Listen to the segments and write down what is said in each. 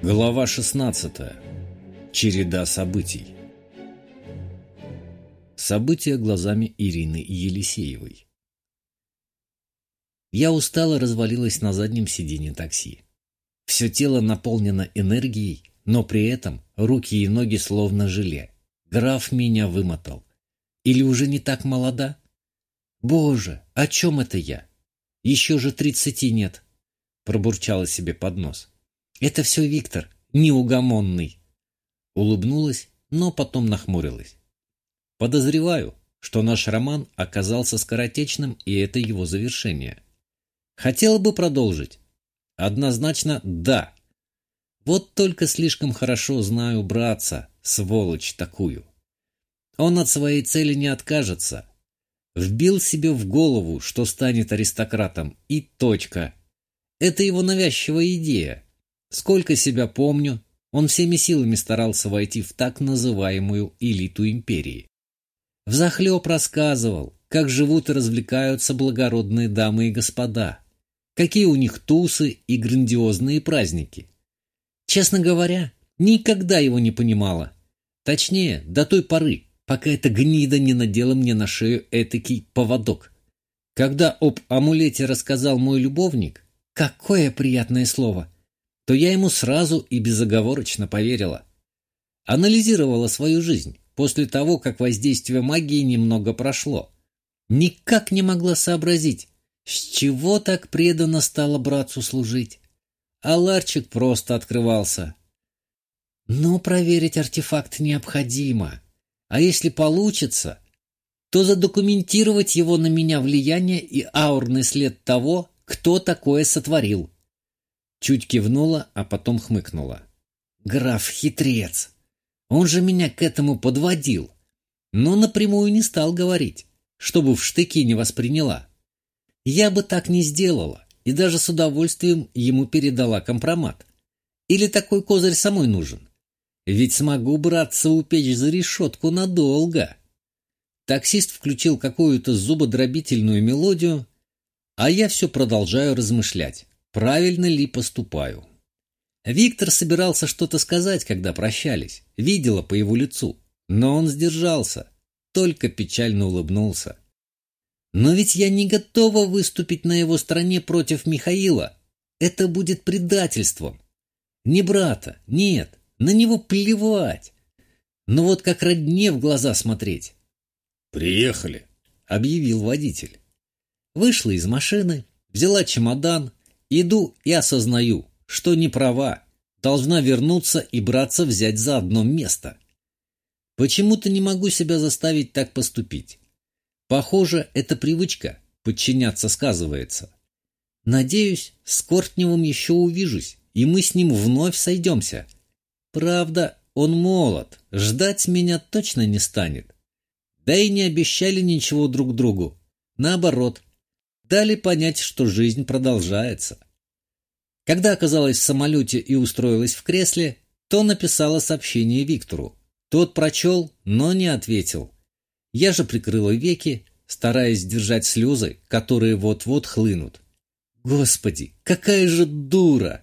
Глава 16. Череда событий. События глазами Ирины Елисеевой. Я устало развалилась на заднем сиденье такси. Все тело наполнено энергией, но при этом руки и ноги словно желе. Граф меня вымотал. Или уже не так молода? Боже, о чем это я? Еще же тридцати нет. Пробурчала себе под нос. Это все Виктор, неугомонный. Улыбнулась, но потом нахмурилась. Подозреваю, что наш роман оказался скоротечным, и это его завершение. Хотела бы продолжить? Однозначно да. Вот только слишком хорошо знаю братца, сволочь такую. Он от своей цели не откажется. Вбил себе в голову, что станет аристократом, и точка. Это его навязчивая идея. Сколько себя помню, он всеми силами старался войти в так называемую элиту империи. Взахлеб рассказывал, как живут и развлекаются благородные дамы и господа, какие у них тусы и грандиозные праздники. Честно говоря, никогда его не понимала. Точнее, до той поры, пока эта гнида не надела мне на шею этакий поводок. Когда об амулете рассказал мой любовник, какое приятное слово, то я ему сразу и безоговорочно поверила. Анализировала свою жизнь после того, как воздействие магии немного прошло. Никак не могла сообразить, с чего так преданно стала братцу служить. А ларчик просто открывался. Но проверить артефакт необходимо. А если получится, то задокументировать его на меня влияние и аурный след того, кто такое сотворил. Чуть кивнула, а потом хмыкнула. Граф хитрец. Он же меня к этому подводил. Но напрямую не стал говорить, чтобы в штыки не восприняла. Я бы так не сделала и даже с удовольствием ему передала компромат. Или такой козырь самой нужен? Ведь смогу браться упечь за решетку надолго. Таксист включил какую-то зубодробительную мелодию, а я все продолжаю размышлять, правильно ли поступаю. Виктор собирался что-то сказать, когда прощались, видела по его лицу, но он сдержался, только печально улыбнулся. Но ведь я не готова выступить на его стороне против Михаила. Это будет предательством. Не брата, нет, на него плевать. Но вот как родне в глаза смотреть. «Приехали», — объявил водитель. Вышла из машины, взяла чемодан, иду и осознаю, что не права, должна вернуться и браться взять за одно место. Почему-то не могу себя заставить так поступить. Похоже, эта привычка подчиняться сказывается. Надеюсь, с Кортневым еще увижусь, и мы с ним вновь сойдемся. Правда, он молод, ждать меня точно не станет. Да и не обещали ничего друг другу. Наоборот, дали понять, что жизнь продолжается. Когда оказалась в самолете и устроилась в кресле, то написала сообщение Виктору. Тот прочел, но не ответил. Я же прикрыла веки, стараясь сдержать слезы, которые вот-вот хлынут. «Господи, какая же дура!»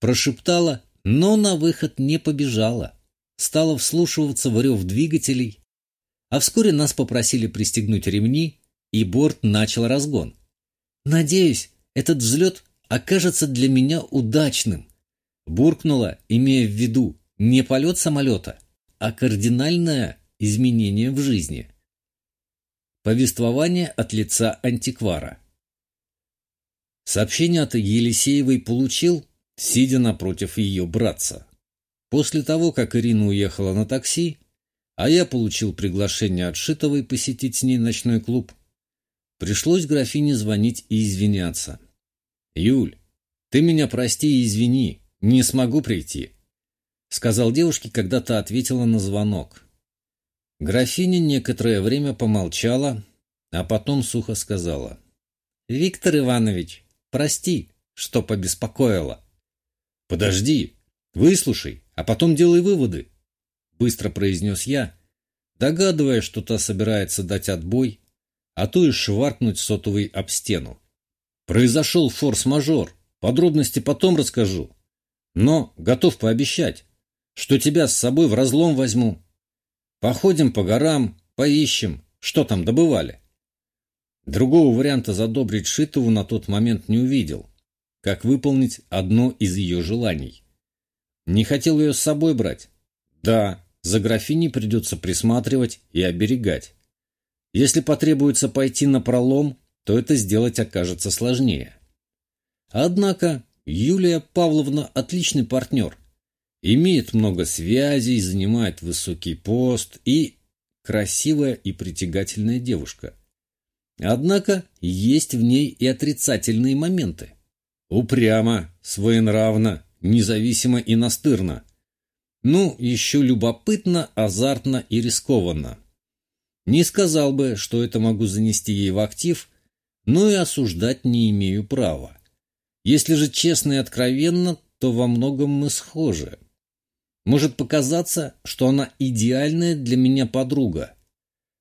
Прошептала, но на выход не побежала. Стала вслушиваться в рев двигателей, а вскоре нас попросили пристегнуть ремни, и борт начал разгон. «Надеюсь, этот взлет окажется для меня удачным», буркнула, имея в виду не полет самолета, а кардинальное изменения в жизни. Повествование от лица антиквара. Сообщение от Елисеевой получил, сидя напротив ее братца. После того, как Ирина уехала на такси, а я получил приглашение от Шитовой посетить с ней ночной клуб, пришлось графине звонить и извиняться. «Юль, ты меня прости и извини, не смогу прийти», — сказал девушке, когда та ответила на звонок. Графиня некоторое время помолчала, а потом сухо сказала. «Виктор Иванович, прости, что побеспокоила». «Подожди, выслушай, а потом делай выводы», — быстро произнес я, догадывая, что та собирается дать отбой, а то и шваркнуть сотовый об стену. «Произошел форс-мажор, подробности потом расскажу. Но готов пообещать, что тебя с собой в разлом возьму. Походим по горам, поищем, что там добывали. Другого варианта задобрить Шитову на тот момент не увидел, как выполнить одно из ее желаний. Не хотел ее с собой брать? Да, за графиней придется присматривать и оберегать. Если потребуется пойти на пролом, то это сделать окажется сложнее. Однако Юлия Павловна отличный партнер. Имеет много связей, занимает высокий пост и красивая и притягательная девушка. Однако есть в ней и отрицательные моменты. Упрямо, своенравно, независимо и настырно. Ну, еще любопытно, азартно и рискованно. Не сказал бы, что это могу занести ей в актив, но и осуждать не имею права. Если же честно и откровенно, то во многом мы схожи. Может показаться, что она идеальная для меня подруга.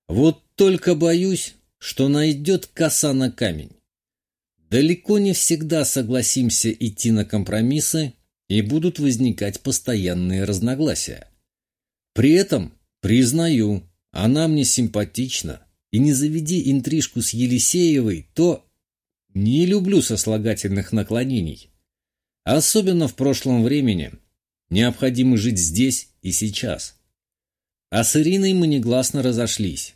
Вот только боюсь, что найдет коса на камень. Далеко не всегда согласимся идти на компромиссы, и будут возникать постоянные разногласия. При этом, признаю, она мне симпатична, и не заведи интрижку с Елисеевой, то не люблю сослагательных наклонений. Особенно в прошлом времени. Необходимо жить здесь и сейчас. А с Ириной мы негласно разошлись.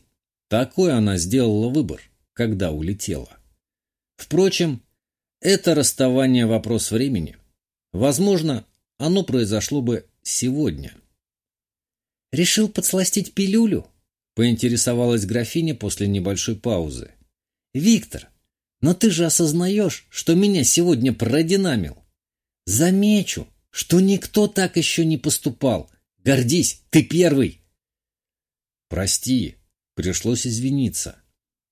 Такой она сделала выбор, когда улетела. Впрочем, это расставание – вопрос времени. Возможно, оно произошло бы сегодня. «Решил подсластить пилюлю?» – поинтересовалась графиня после небольшой паузы. «Виктор, но ты же осознаешь, что меня сегодня продинамил. Замечу, что никто так еще не поступал. Гордись, ты первый!» «Прости, пришлось извиниться.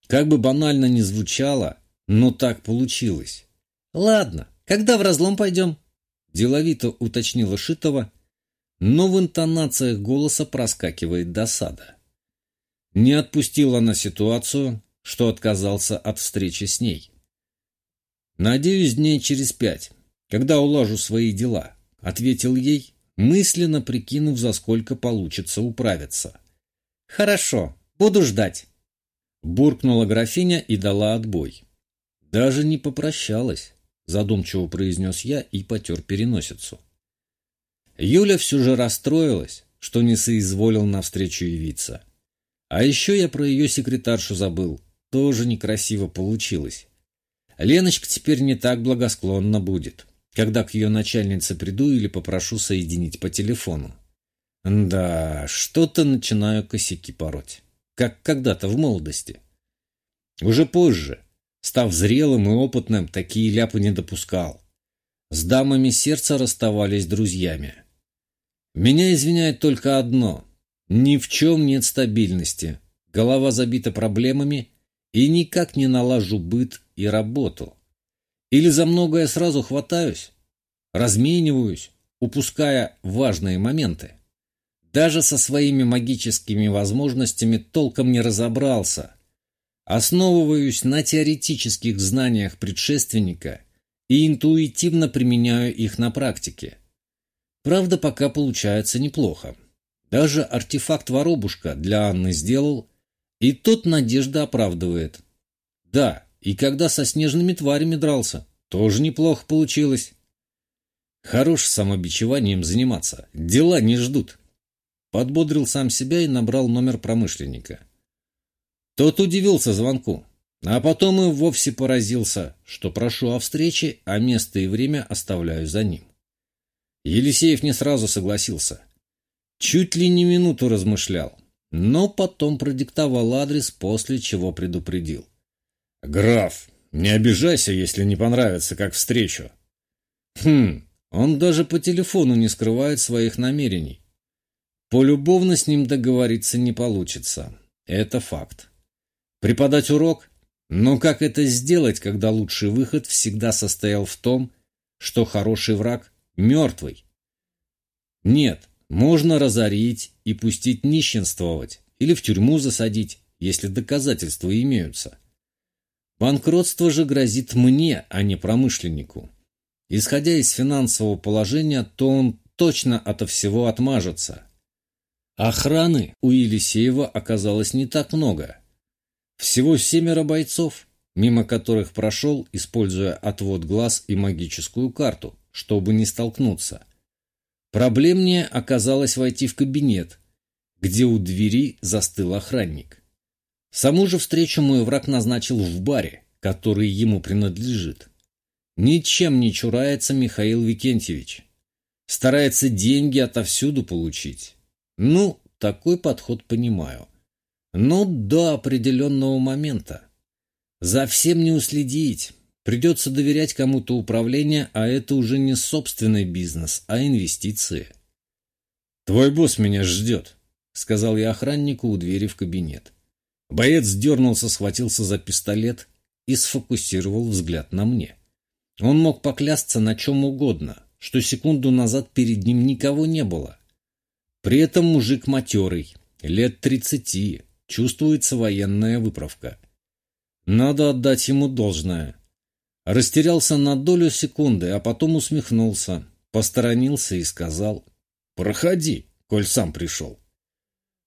Как бы банально ни звучало, но так получилось. Ладно, когда в разлом пойдем? Деловито уточнила Шитова, но в интонациях голоса проскакивает досада. Не отпустила она ситуацию, что отказался от встречи с ней. «Надеюсь, дней через пять, когда улажу свои дела», — ответил ей, мысленно прикинув, за сколько получится управиться. «Хорошо, буду ждать», — буркнула графиня и дала отбой. Даже не попрощалась, задумчиво произнес я и потер переносицу. Юля все же расстроилась, что не соизволил навстречу явиться. А еще я про ее секретаршу забыл. Тоже некрасиво получилось. Леночка теперь не так благосклонна будет, когда к ее начальнице приду или попрошу соединить по телефону. Да, что-то начинаю косяки пороть, как когда-то в молодости. Уже позже, Став зрелым и опытным, такие ляпы не допускал. С дамами сердца расставались друзьями. Меня извиняет только одно. Ни в чем нет стабильности. Голова забита проблемами, и никак не налажу быт и работу. Или за многое сразу хватаюсь, размениваюсь, упуская важные моменты. Даже со своими магическими возможностями толком не разобрался, Основываюсь на теоретических знаниях предшественника и интуитивно применяю их на практике. Правда, пока получается неплохо. Даже артефакт воробушка для Анны сделал, и тот надежда оправдывает. Да, и когда со снежными тварями дрался, тоже неплохо получилось. Хорош самобичеванием заниматься, дела не ждут. Подбодрил сам себя и набрал номер промышленника. Тот удивился звонку, а потом и вовсе поразился, что прошу о встрече, а место и время оставляю за ним. Елисеев не сразу согласился. Чуть ли не минуту размышлял, но потом продиктовал адрес, после чего предупредил. «Граф, не обижайся, если не понравится, как встречу». Хм, он даже по телефону не скрывает своих намерений. Полюбовно с ним договориться не получится. Это факт. Преподать урок? Но как это сделать, когда лучший выход всегда состоял в том, что хороший враг мертвый? Нет, можно разорить и пустить нищенствовать или в тюрьму засадить, если доказательства имеются. Банкротство же грозит мне, а не промышленнику. Исходя из финансового положения, то он точно ото всего отмажется. Охраны у Елисеева оказалось не так много. Всего семеро бойцов, мимо которых прошел, используя отвод глаз и магическую карту, чтобы не столкнуться. Проблемнее оказалось войти в кабинет, где у двери застыл охранник. Саму же встречу мой враг назначил в баре, который ему принадлежит. Ничем не чурается Михаил Викентьевич. Старается деньги отовсюду получить. Ну, такой подход понимаю. Но до определенного момента. За всем не уследить. Придется доверять кому-то управление, а это уже не собственный бизнес, а инвестиции. «Твой босс меня ждет», — сказал я охраннику у двери в кабинет. Боец дернулся, схватился за пистолет и сфокусировал взгляд на мне. Он мог поклясться на чем угодно, что секунду назад перед ним никого не было. При этом мужик матерый, лет тридцати, чувствуется военная выправка. Надо отдать ему должное. Растерялся на долю секунды, а потом усмехнулся, посторонился и сказал «Проходи, коль сам пришел».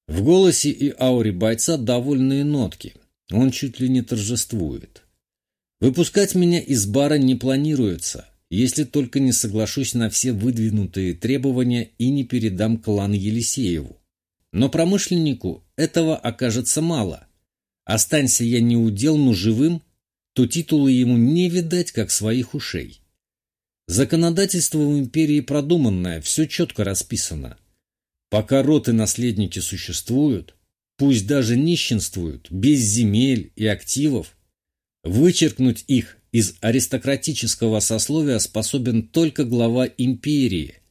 В голосе и ауре бойца довольные нотки. Он чуть ли не торжествует. Выпускать меня из бара не планируется, если только не соглашусь на все выдвинутые требования и не передам клан Елисееву. Но промышленнику этого окажется мало. Останься я не удел, но живым, то титулы ему не видать, как своих ушей. Законодательство в империи продуманное, все четко расписано. Пока род и наследники существуют, пусть даже нищенствуют, без земель и активов, вычеркнуть их из аристократического сословия способен только глава империи,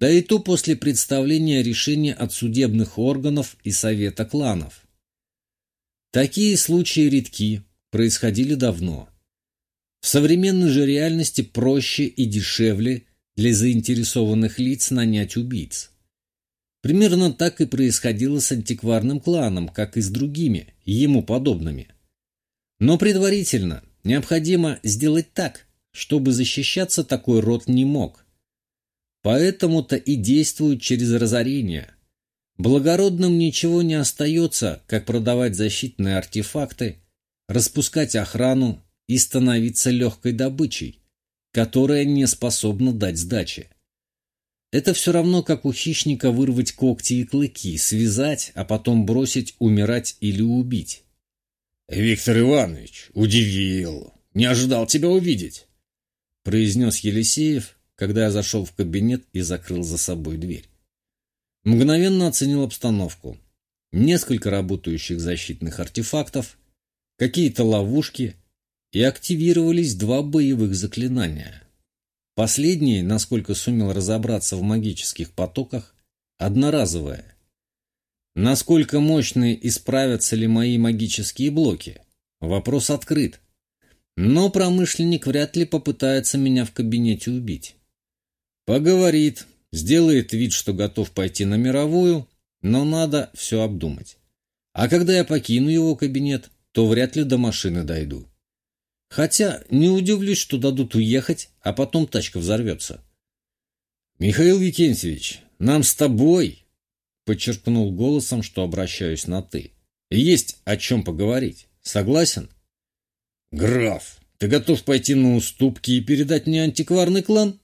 да и то после представления решения от судебных органов и совета кланов. Такие случаи редки, происходили давно. В современной же реальности проще и дешевле для заинтересованных лиц нанять убийц. Примерно так и происходило с антикварным кланом, как и с другими, ему подобными. Но предварительно необходимо сделать так, чтобы защищаться такой род не мог. Поэтому-то и действуют через разорение. Благородным ничего не остается, как продавать защитные артефакты, распускать охрану и становиться легкой добычей, которая не способна дать сдачи. Это все равно, как у хищника вырвать когти и клыки, связать, а потом бросить умирать или убить. «Виктор Иванович, удивил, не ожидал тебя увидеть», произнес Елисеев, когда я зашел в кабинет и закрыл за собой дверь. Мгновенно оценил обстановку. Несколько работающих защитных артефактов, какие-то ловушки, и активировались два боевых заклинания. Последние, насколько сумел разобраться в магических потоках, одноразовые. Насколько мощные и справятся ли мои магические блоки? Вопрос открыт. Но промышленник вряд ли попытается меня в кабинете убить. Поговорит, сделает вид, что готов пойти на мировую, но надо все обдумать. А когда я покину его кабинет, то вряд ли до машины дойду. Хотя не удивлюсь, что дадут уехать, а потом тачка взорвется. «Михаил Викентьевич, нам с тобой!» Подчеркнул голосом, что обращаюсь на «ты». «Есть о чем поговорить. Согласен?» «Граф, ты готов пойти на уступки и передать мне антикварный клан?»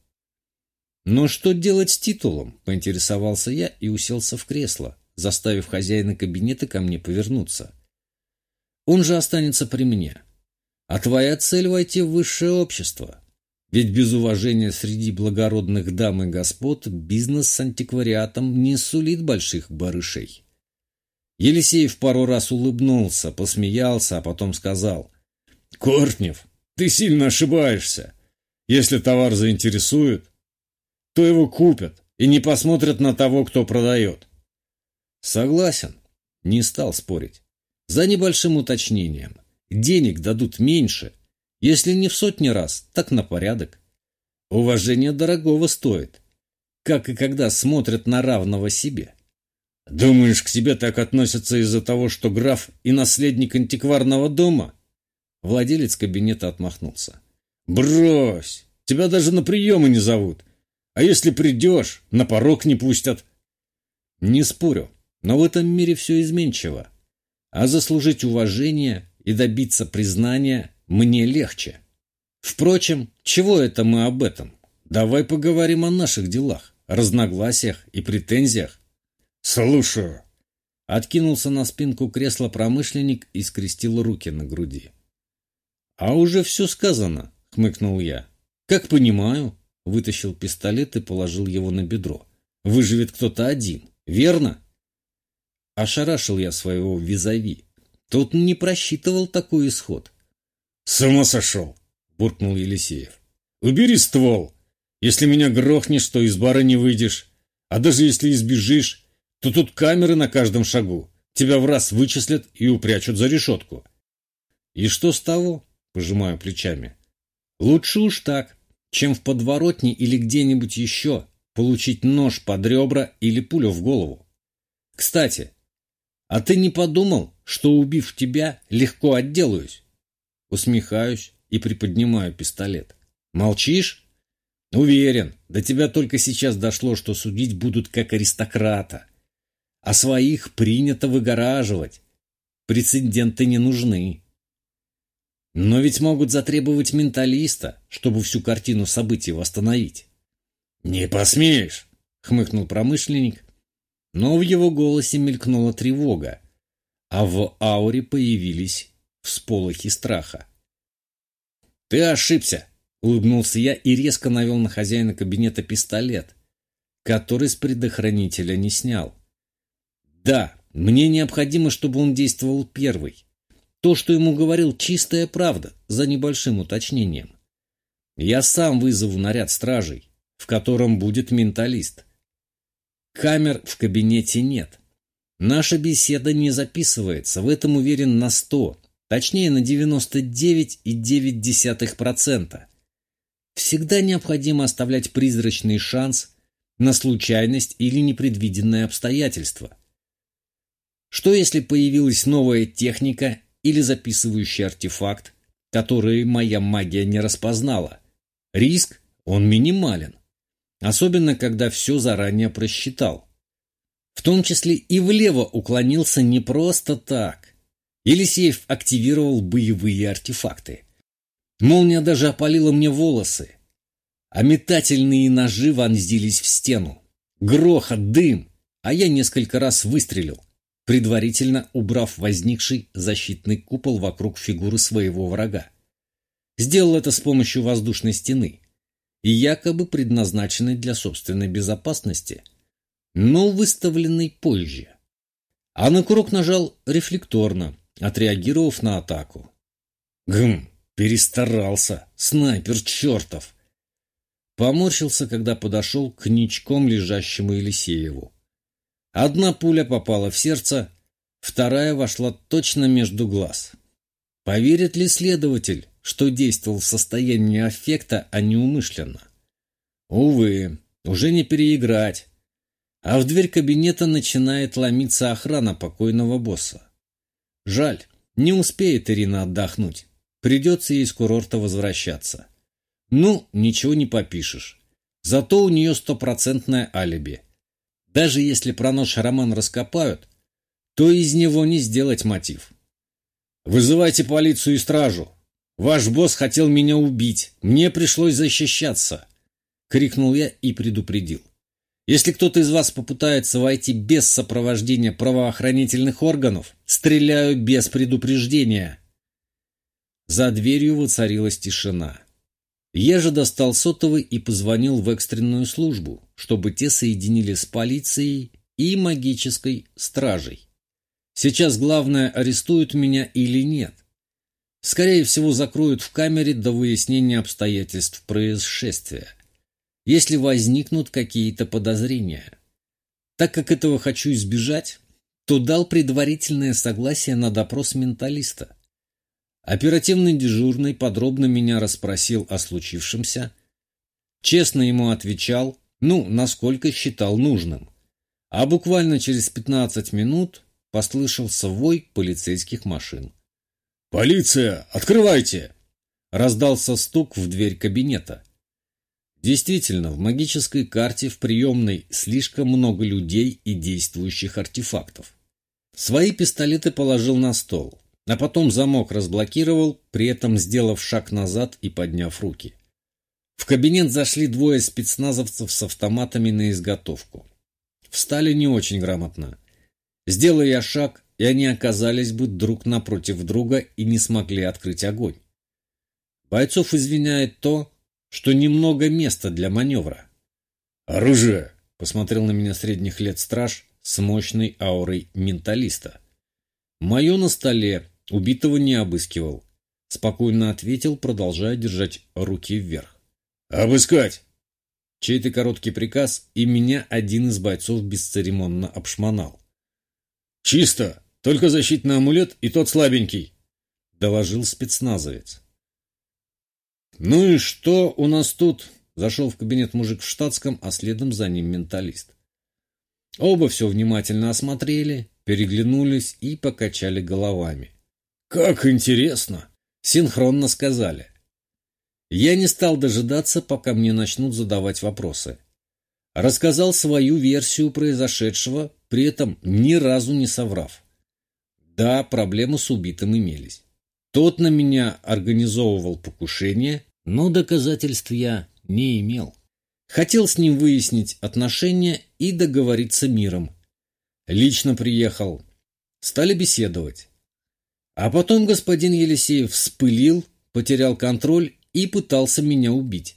«Но что делать с титулом?» – поинтересовался я и уселся в кресло, заставив хозяина кабинета ко мне повернуться. Он же останется при мне. А твоя цель — войти в высшее общество. Ведь без уважения среди благородных дам и господ бизнес с антиквариатом не сулит больших барышей. Елисеев пару раз улыбнулся, посмеялся, а потом сказал. «Кортнев, ты сильно ошибаешься. Если товар заинтересует, то его купят и не посмотрят на того, кто продает». «Согласен», — не стал спорить. За небольшим уточнением. Денег дадут меньше. Если не в сотни раз, так на порядок. Уважение дорогого стоит. Как и когда смотрят на равного себе. Думаешь, к тебе так относятся из-за того, что граф и наследник антикварного дома? Владелец кабинета отмахнулся. Брось! тебя даже на приемы не зовут. А если придешь, на порог не пустят. Не спорю, но в этом мире все изменчиво. А заслужить уважение и добиться признания мне легче. Впрочем, чего это мы об этом? Давай поговорим о наших делах, разногласиях и претензиях. Слушаю. Откинулся на спинку кресла промышленник и скрестил руки на груди. «А уже все сказано», — хмыкнул я. «Как понимаю», — вытащил пистолет и положил его на бедро. «Выживет кто-то один, верно?» Ошарашил я своего визави. Тот не просчитывал такой исход. «С ума сошел!» — буркнул Елисеев. «Убери ствол! Если меня грохнешь, то из бара не выйдешь. А даже если избежишь, то тут камеры на каждом шагу. Тебя в раз вычислят и упрячут за решетку». «И что с того?» — пожимаю плечами. «Лучше уж так, чем в подворотне или где-нибудь еще получить нож под ребра или пулю в голову. Кстати, а ты не подумал, что, убив тебя, легко отделаюсь? Усмехаюсь и приподнимаю пистолет. Молчишь? Уверен, до тебя только сейчас дошло, что судить будут как аристократа. А своих принято выгораживать. Прецеденты не нужны. Но ведь могут затребовать менталиста, чтобы всю картину событий восстановить. «Не посмеешь!» — хмыкнул промышленник но в его голосе мелькнула тревога, а в ауре появились всполохи страха. «Ты ошибся!» — улыбнулся я и резко навел на хозяина кабинета пистолет, который с предохранителя не снял. «Да, мне необходимо, чтобы он действовал первый. То, что ему говорил, чистая правда, за небольшим уточнением. Я сам вызову наряд стражей, в котором будет менталист. Камер в кабинете нет. Наша беседа не записывается, в этом уверен на 100, точнее на 99,9%. Всегда необходимо оставлять призрачный шанс на случайность или непредвиденное обстоятельство. Что если появилась новая техника или записывающий артефакт, который моя магия не распознала? Риск, он минимален особенно когда все заранее просчитал. В том числе и влево уклонился не просто так. Елисеев активировал боевые артефакты. Молния даже опалила мне волосы, а метательные ножи вонзились в стену. Грохот, дым, а я несколько раз выстрелил, предварительно убрав возникший защитный купол вокруг фигуры своего врага. Сделал это с помощью воздушной стены и якобы предназначенный для собственной безопасности, но выставленный позже. А на курок нажал рефлекторно, отреагировав на атаку. Гм, перестарался, снайпер чертов! Поморщился, когда подошел к ничком лежащему Елисееву. Одна пуля попала в сердце, вторая вошла точно между глаз. Поверит ли следователь, что действовал в состоянии аффекта, а не умышленно. Увы, уже не переиграть. А в дверь кабинета начинает ломиться охрана покойного босса. Жаль, не успеет Ирина отдохнуть. Придется ей с курорта возвращаться. Ну, ничего не попишешь. Зато у нее стопроцентное алиби. Даже если про нож роман раскопают, то из него не сделать мотив. «Вызывайте полицию и стражу!» Ваш босс хотел меня убить. Мне пришлось защищаться!» — крикнул я и предупредил. «Если кто-то из вас попытается войти без сопровождения правоохранительных органов, стреляю без предупреждения!» За дверью воцарилась тишина. Я же достал сотовый и позвонил в экстренную службу, чтобы те соединили с полицией и магической стражей. Сейчас главное, арестуют меня или нет. Скорее всего, закроют в камере до выяснения обстоятельств происшествия, если возникнут какие-то подозрения. Так как этого хочу избежать, то дал предварительное согласие на допрос менталиста. Оперативный дежурный подробно меня расспросил о случившемся, честно ему отвечал, ну, насколько считал нужным. А буквально через 15 минут послышался вой полицейских машин. «Полиция! Открывайте!» Раздался стук в дверь кабинета. Действительно, в магической карте в приемной слишком много людей и действующих артефактов. Свои пистолеты положил на стол, а потом замок разблокировал, при этом сделав шаг назад и подняв руки. В кабинет зашли двое спецназовцев с автоматами на изготовку. Встали не очень грамотно. Сделая я шаг, и они оказались бы друг напротив друга и не смогли открыть огонь. Бойцов извиняет то, что немного места для маневра. «Оружие!» — посмотрел на меня средних лет страж с мощной аурой менталиста. «Мое на столе, убитого не обыскивал», — спокойно ответил, продолжая держать руки вверх. «Обыскать!» Чей-то короткий приказ, и меня один из бойцов бесцеремонно обшмонал. «Чисто! Только защитный амулет и тот слабенький!» — доложил спецназовец. «Ну и что у нас тут?» Зашел в кабинет мужик в штатском, а следом за ним менталист. Оба все внимательно осмотрели, переглянулись и покачали головами. «Как интересно!» — синхронно сказали. Я не стал дожидаться, пока мне начнут задавать вопросы. Рассказал свою версию произошедшего, при этом ни разу не соврав. Да, проблемы с убитым имелись. Тот на меня организовывал покушение, но доказательств я не имел. Хотел с ним выяснить отношения и договориться миром. Лично приехал. Стали беседовать. А потом господин Елисеев вспылил, потерял контроль и пытался меня убить.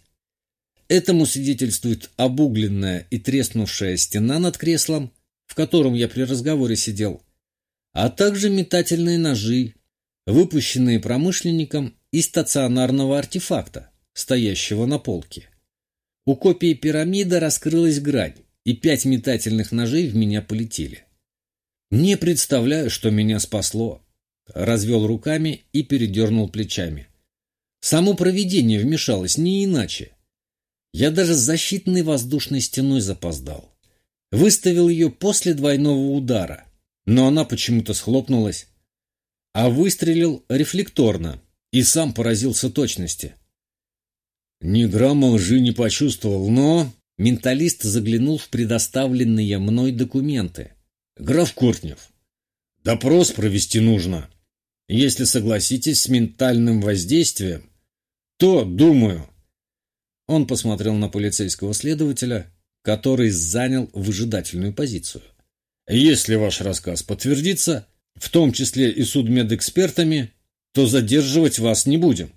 Этому свидетельствует обугленная и треснувшая стена над креслом, в котором я при разговоре сидел, а также метательные ножи, выпущенные промышленником из стационарного артефакта, стоящего на полке. У копии пирамида раскрылась грань, и пять метательных ножей в меня полетели. Не представляю, что меня спасло. Развел руками и передернул плечами. Само провидение вмешалось не иначе. Я даже с защитной воздушной стеной запоздал. Выставил ее после двойного удара, но она почему-то схлопнулась а выстрелил рефлекторно и сам поразился точности. Ни грамма лжи не почувствовал, но... Менталист заглянул в предоставленные мной документы. Граф Кортнев, допрос провести нужно. Если согласитесь с ментальным воздействием, то, думаю... Он посмотрел на полицейского следователя, который занял выжидательную позицию. Если ваш рассказ подтвердится, в том числе и судмедэкспертами, то задерживать вас не будем.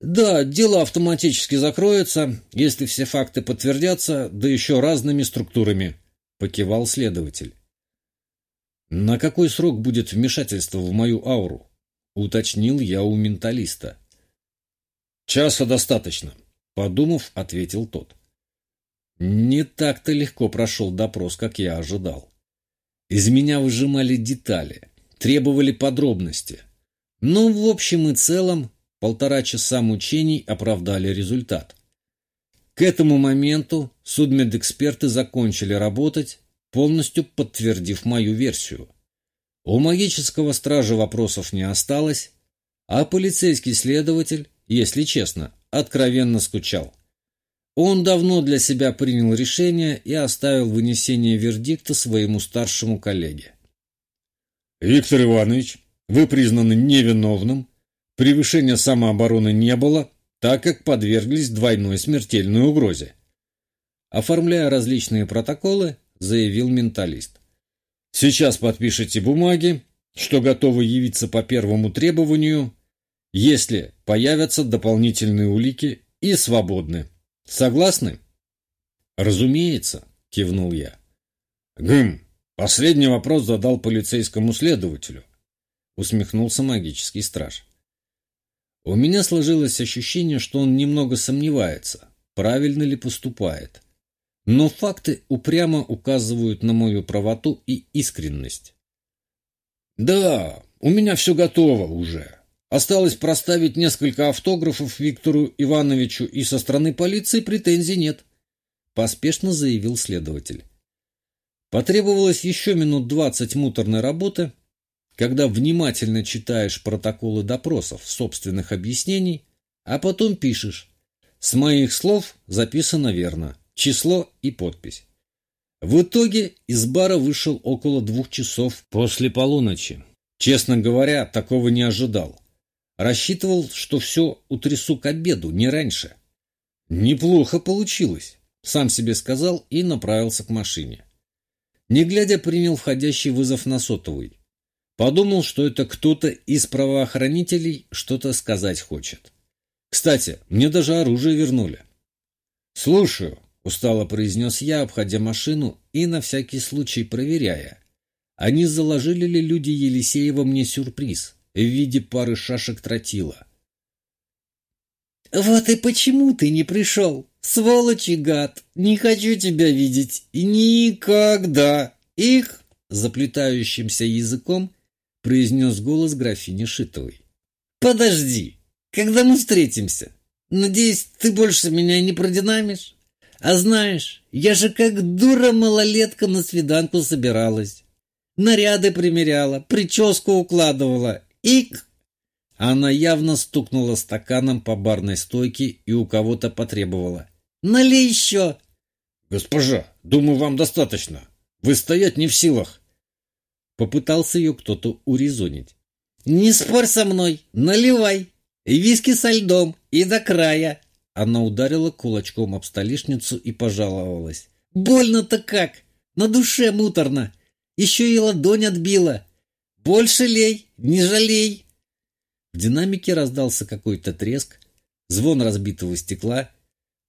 Да, дело автоматически закроется, если все факты подтвердятся, да еще разными структурами, покивал следователь. На какой срок будет вмешательство в мою ауру? Уточнил я у менталиста. Часа достаточно, подумав, ответил тот. Не так-то легко прошел допрос, как я ожидал. Из меня выжимали детали, требовали подробности. Но в общем и целом полтора часа мучений оправдали результат. К этому моменту судмедэксперты закончили работать, полностью подтвердив мою версию. У магического стража вопросов не осталось, а полицейский следователь, если честно, откровенно скучал. Он давно для себя принял решение и оставил вынесение вердикта своему старшему коллеге. «Виктор Иванович, вы признаны невиновным, превышения самообороны не было, так как подверглись двойной смертельной угрозе». Оформляя различные протоколы, заявил менталист. «Сейчас подпишите бумаги, что готовы явиться по первому требованию, если появятся дополнительные улики и свободны». Согласны? Разумеется, кивнул я. Гм, последний вопрос задал полицейскому следователю. Усмехнулся магический страж. У меня сложилось ощущение, что он немного сомневается, правильно ли поступает. Но факты упрямо указывают на мою правоту и искренность. «Да, у меня все готово уже», Осталось проставить несколько автографов Виктору Ивановичу, и со стороны полиции претензий нет», — поспешно заявил следователь. Потребовалось еще минут двадцать муторной работы, когда внимательно читаешь протоколы допросов, собственных объяснений, а потом пишешь С моих слов записано верно. Число и подпись. В итоге из бара вышел около двух часов после полуночи. Честно говоря, такого не ожидал. Рассчитывал, что все утрясу к обеду, не раньше. Неплохо получилось, сам себе сказал и направился к машине. Не глядя, принял входящий вызов на сотовый. Подумал, что это кто-то из правоохранителей что-то сказать хочет. Кстати, мне даже оружие вернули. «Слушаю», — устало произнес я, обходя машину и на всякий случай проверяя, а не заложили ли люди Елисеева мне сюрприз в виде пары шашек тротила. «Вот и почему ты не пришел, сволочь и гад! Не хочу тебя видеть! Никогда! Их!» Заплетающимся языком произнес голос графини Шитовой. «Подожди, когда мы встретимся? Надеюсь, ты больше меня не продинамишь? А знаешь, я же как дура малолетка на свиданку собиралась. Наряды примеряла, прическу укладывала. Ик!» Она явно стукнула стаканом по барной стойке и у кого-то потребовала. «Налей еще!» «Госпожа, думаю, вам достаточно. Вы стоять не в силах. Попытался ее кто-то урезонить. «Не спорь со мной! Наливай! Виски со льдом! И до края!» Она ударила кулачком об столешницу и пожаловалась. «Больно-то как! На душе муторно! Еще и ладонь отбила! Больше лей, не жалей!» В динамике раздался какой-то треск, звон разбитого стекла,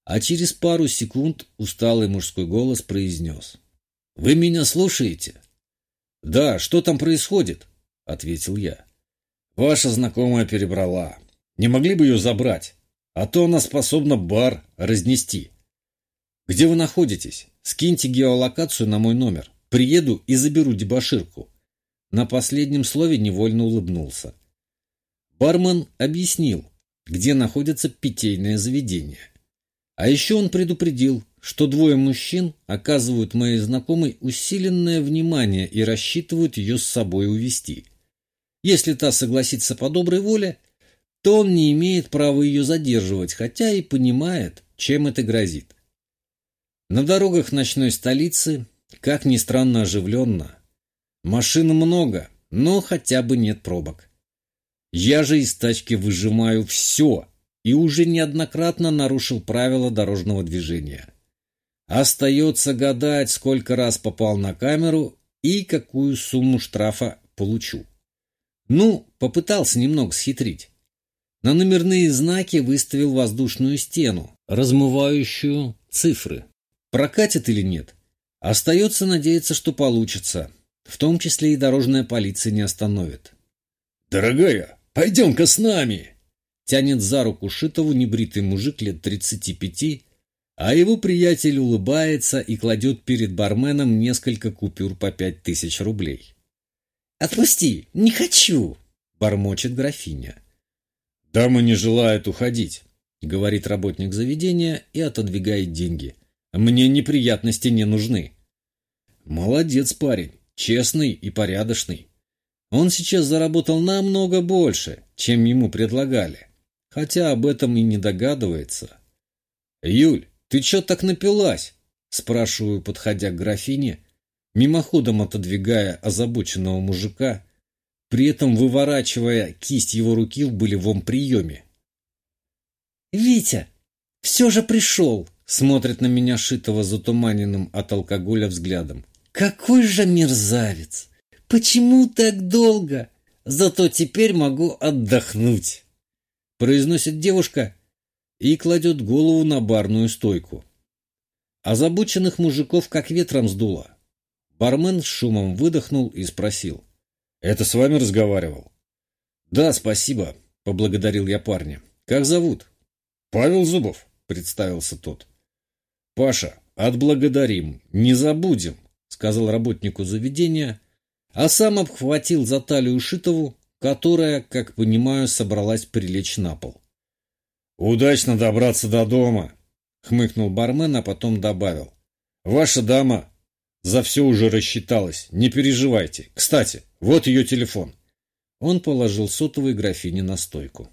а через пару секунд усталый мужской голос произнес. «Вы меня слушаете?» «Да, что там происходит?» — ответил я. «Ваша знакомая перебрала. Не могли бы ее забрать? А то она способна бар разнести». «Где вы находитесь? Скиньте геолокацию на мой номер. Приеду и заберу дебоширку». На последнем слове невольно улыбнулся. Бармен объяснил, где находится питейное заведение. А еще он предупредил, что двое мужчин оказывают моей знакомой усиленное внимание и рассчитывают ее с собой увести. Если та согласится по доброй воле, то он не имеет права ее задерживать, хотя и понимает, чем это грозит. На дорогах ночной столицы, как ни странно, оживленно. Машин много, но хотя бы нет пробок. Я же из тачки выжимаю все и уже неоднократно нарушил правила дорожного движения. Остается гадать, сколько раз попал на камеру и какую сумму штрафа получу. Ну, попытался немного схитрить. На номерные знаки выставил воздушную стену, размывающую цифры. Прокатит или нет? Остается надеяться, что получится. В том числе и дорожная полиция не остановит. «Дорогая, пойдем-ка с нами!» Тянет за руку Шитову небритый мужик лет тридцати пяти, а его приятель улыбается и кладет перед барменом несколько купюр по пять тысяч рублей. «Отпусти! Не хочу!» — бормочет графиня. «Дама не желает уходить», — говорит работник заведения и отодвигает деньги. «Мне неприятности не нужны». «Молодец парень, честный и порядочный. Он сейчас заработал намного больше, чем ему предлагали, хотя об этом и не догадывается. Юль, «Ты чё так напилась?» — спрашиваю, подходя к графине, мимоходом отодвигая озабоченного мужика, при этом выворачивая кисть его руки в болевом приеме. «Витя, все же пришел!» — смотрит на меня шитого затуманенным от алкоголя взглядом. «Какой же мерзавец! Почему так долго? Зато теперь могу отдохнуть!» Произносит девушка, и кладет голову на барную стойку. Озабоченных мужиков как ветром сдуло. Бармен с шумом выдохнул и спросил. «Это с вами разговаривал?» «Да, спасибо», — поблагодарил я парня. «Как зовут?» «Павел Зубов», — представился тот. «Паша, отблагодарим, не забудем», — сказал работнику заведения, а сам обхватил за талию Шитову, которая, как понимаю, собралась прилечь на пол. «Удачно добраться до дома», — хмыкнул бармен, а потом добавил. «Ваша дама за все уже рассчиталась, не переживайте. Кстати, вот ее телефон». Он положил сотовый графине на стойку.